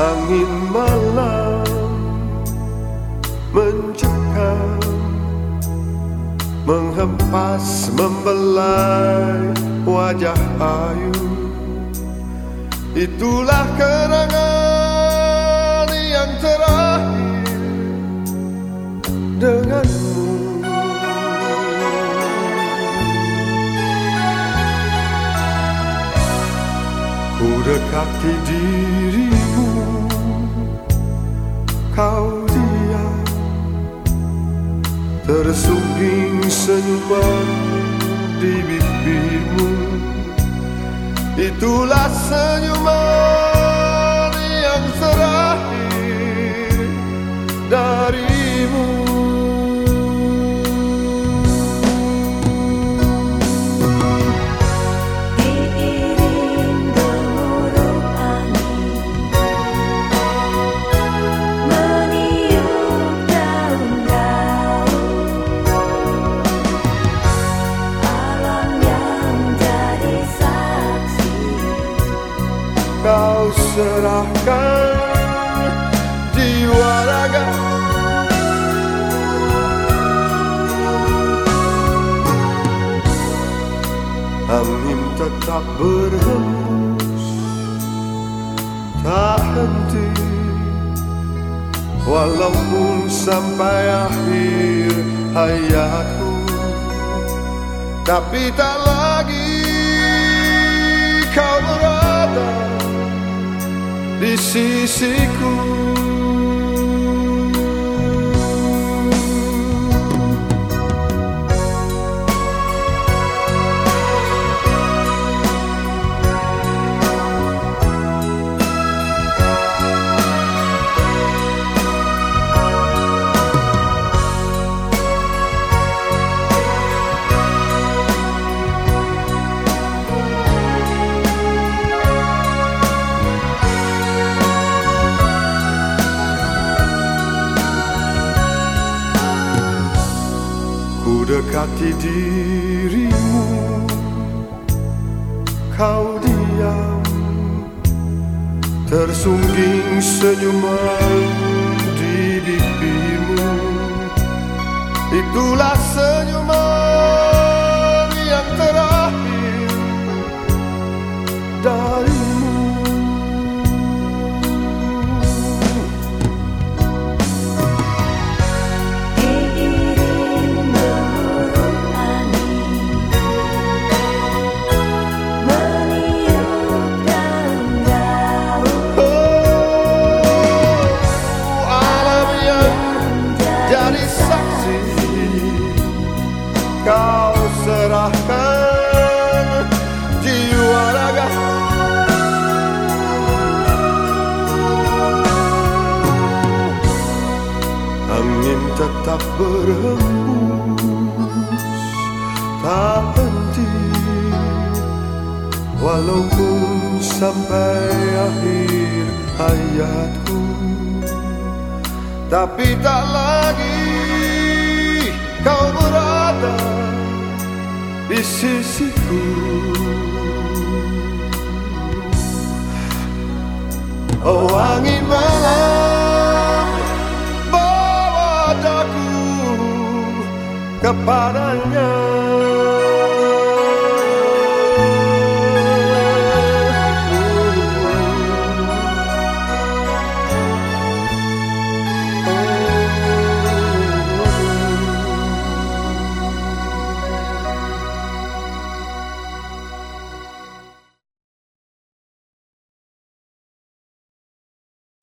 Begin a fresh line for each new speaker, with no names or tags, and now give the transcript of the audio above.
Angin malam mencekam Menghempas membelai wajah ayu. Itulah kenangan Ku dekati dirimu Kau diam. Tersungging senyuman di bibirmu Itulah senyuman serahkan jiwa raga. Angin tetap berhembus Tak henti. Walaupun sampai akhir hayatku Tapi tak lagi di sisiku Ku dekati dirimu. Kau diam. Tersungging senyuman di bibirmu. Itulah senyuman Tetap berhembus. Tak henti. Walaupun sampai akhir hayatku. Tapi tak lagi kau berada di sisiku Camparanhão